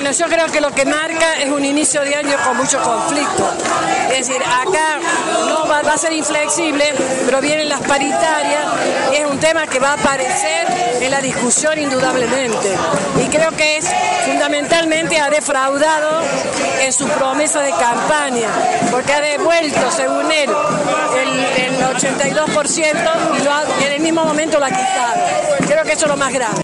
Bueno, yo creo que lo que marca es un inicio de año con mucho conflicto. Es decir, acá no va, a ser inflexible, pero vienen las paritarias y es un tema que va a aparecer en la discusión indudablemente. Y creo que es fundamentalmente ha defraudado en su promesa de campaña, porque ha devuelto, según él, el, 82% y, y en el mismo momento lo ha quitado. Creo que eso es lo más grave.